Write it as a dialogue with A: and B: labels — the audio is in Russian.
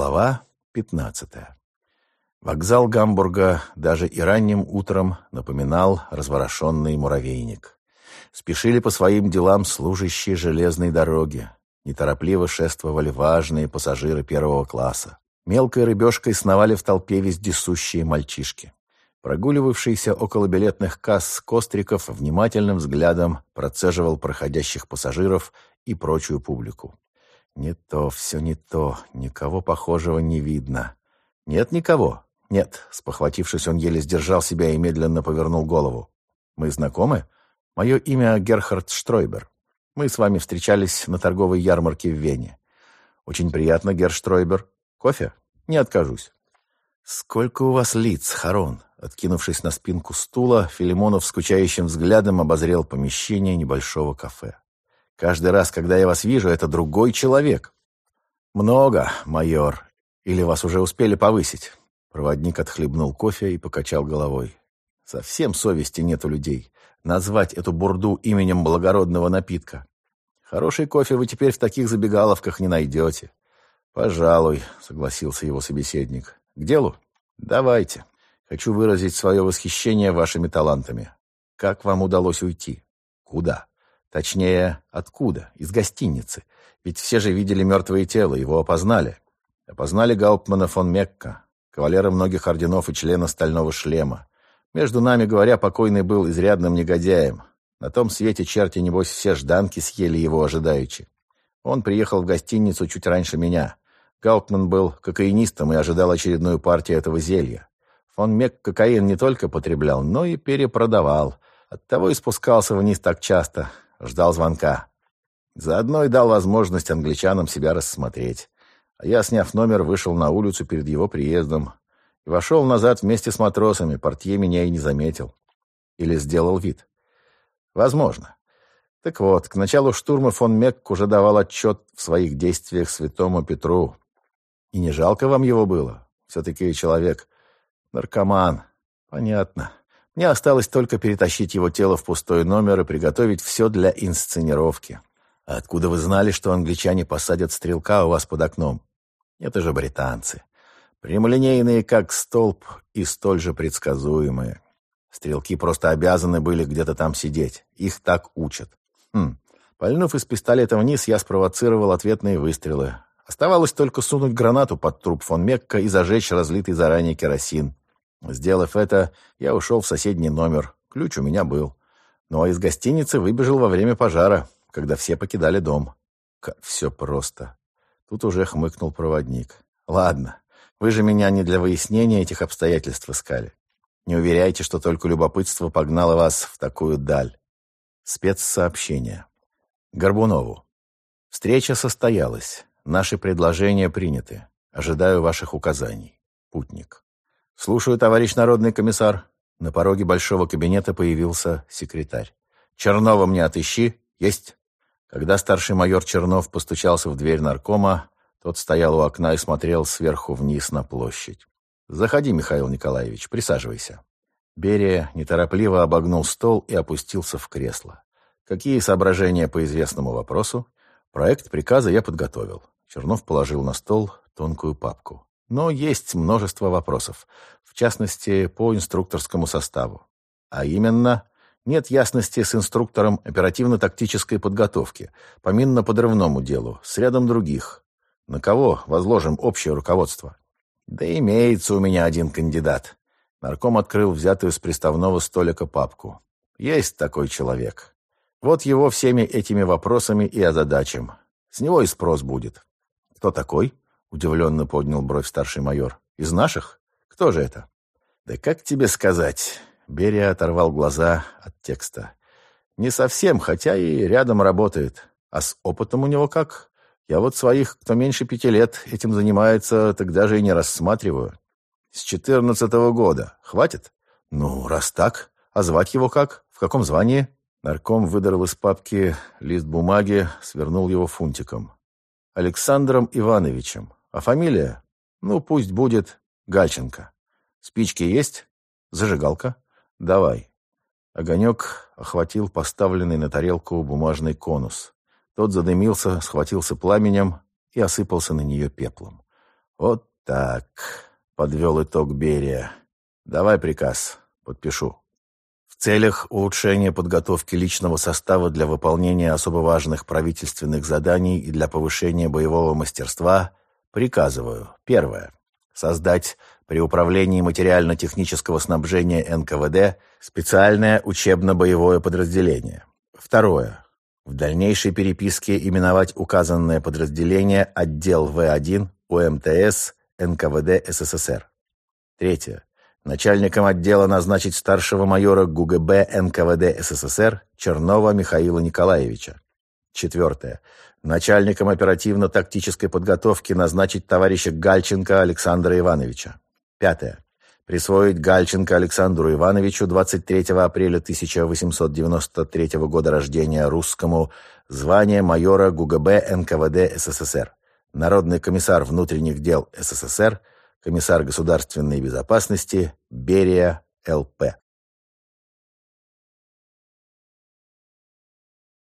A: Глава 15. Вокзал Гамбурга даже и ранним утром напоминал разворошенный муравейник. Спешили по своим делам служащие железной дороги. Неторопливо шествовали важные пассажиры первого класса. Мелкой рыбешкой сновали в толпе вездесущие мальчишки. Прогуливавшийся около билетных касс Костриков внимательным взглядом процеживал проходящих пассажиров и прочую публику. Не то, все не то, никого похожего не видно. Нет никого? Нет, спохватившись, он еле сдержал себя и медленно повернул голову. Мы знакомы? Мое имя Герхард Штройбер. Мы с вами встречались на торговой ярмарке в Вене. Очень приятно, Герр Штройбер. Кофе? Не откажусь. Сколько у вас лиц, Харон? Откинувшись на спинку стула, Филимонов скучающим взглядом обозрел помещение небольшого кафе. Каждый раз, когда я вас вижу, это другой человек. Много, майор. Или вас уже успели повысить? Проводник отхлебнул кофе и покачал головой. Совсем совести нет у людей. Назвать эту бурду именем благородного напитка. Хороший кофе вы теперь в таких забегаловках не найдете. Пожалуй, согласился его собеседник. К делу? Давайте. Хочу выразить свое восхищение вашими талантами. Как вам удалось уйти? Куда? Точнее, откуда? Из гостиницы. Ведь все же видели мертвое тело, его опознали. Опознали Гауптмана фон Мекка, кавалера многих орденов и члена Стального Шлема. Между нами говоря, покойный был изрядным негодяем. На том свете черти, небось, все жданки съели его ожидаючи. Он приехал в гостиницу чуть раньше меня. Гауптман был кокаинистом и ожидал очередную партию этого зелья. Фон Мек кокаин не только потреблял, но и перепродавал. Оттого и спускался вниз так часто ждал звонка. Заодно и дал возможность англичанам себя рассмотреть. А я, сняв номер, вышел на улицу перед его приездом и вошел назад вместе с матросами. Портье меня и не заметил. Или сделал вид. Возможно. Так вот, к началу штурма фон Мекк уже давал отчет в своих действиях святому Петру. И не жалко вам его было? Все-таки человек наркоман. Понятно. Мне осталось только перетащить его тело в пустой номер и приготовить все для инсценировки. А откуда вы знали, что англичане посадят стрелка у вас под окном? Это же британцы. Прямолинейные, как столб, и столь же предсказуемые. Стрелки просто обязаны были где-то там сидеть. Их так учат. Хм. Пальнув из пистолета вниз, я спровоцировал ответные выстрелы. Оставалось только сунуть гранату под труп фон Мекка и зажечь разлитый заранее керосин. Сделав это, я ушел в соседний номер. Ключ у меня был. Ну а из гостиницы выбежал во время пожара, когда все покидали дом. Как все просто. Тут уже хмыкнул проводник. Ладно, вы же меня не для выяснения этих обстоятельств искали. Не уверяйте, что только любопытство погнало вас в такую даль. Спецсообщение. Горбунову. Встреча состоялась. Наши предложения приняты. Ожидаю ваших указаний. Путник. «Слушаю, товарищ народный комиссар». На пороге большого кабинета появился секретарь. «Чернова мне отыщи. Есть». Когда старший майор Чернов постучался в дверь наркома, тот стоял у окна и смотрел сверху вниз на площадь. «Заходи, Михаил Николаевич, присаживайся». Берия неторопливо обогнул стол и опустился в кресло. «Какие соображения по известному вопросу?» «Проект приказа я подготовил». Чернов положил на стол тонкую папку. Но есть множество вопросов, в частности, по инструкторскому составу. А именно, нет ясности с инструктором оперативно-тактической подготовки, по минно-подрывному делу, с рядом других. На кого возложим общее руководство? Да имеется у меня один кандидат. Нарком открыл взятую с приставного столика папку. Есть такой человек. Вот его всеми этими вопросами и озадачим. С него и спрос будет. Кто такой? Удивленно поднял бровь старший майор. «Из наших? Кто же это?» «Да как тебе сказать?» Берия оторвал глаза от текста. «Не совсем, хотя и рядом работает. А с опытом у него как? Я вот своих, кто меньше пяти лет этим занимается, так даже и не рассматриваю. С четырнадцатого года. Хватит? Ну, раз так. А звать его как? В каком звании?» Нарком выдрал из папки лист бумаги, свернул его фунтиком. «Александром Ивановичем. А фамилия? Ну, пусть будет Гальченко. Спички есть? Зажигалка? Давай. Огонек охватил поставленный на тарелку бумажный конус. Тот задымился, схватился пламенем и осыпался на нее пеплом. «Вот так», — подвел итог Берия. «Давай приказ, подпишу». В целях улучшения подготовки личного состава для выполнения особо важных правительственных заданий и для повышения боевого мастерства приказываю. Первое. Создать при управлении материально-технического снабжения НКВД специальное учебно-боевое подразделение. Второе. В дальнейшей переписке именовать указанное подразделение отдел В1 УМТС НКВД СССР. Третье. Начальником отдела назначить старшего майора ГУГБ НКВД СССР Чернова Михаила Николаевича. Четвертое. Начальником оперативно-тактической подготовки назначить товарища Гальченко Александра Ивановича. Пятое. Присвоить Гальченко Александру Ивановичу 23 апреля 1893 года рождения русскому звание майора ГУГБ НКВД СССР, Народный комиссар внутренних дел СССР, комиссар государственной безопасности Берия ЛП.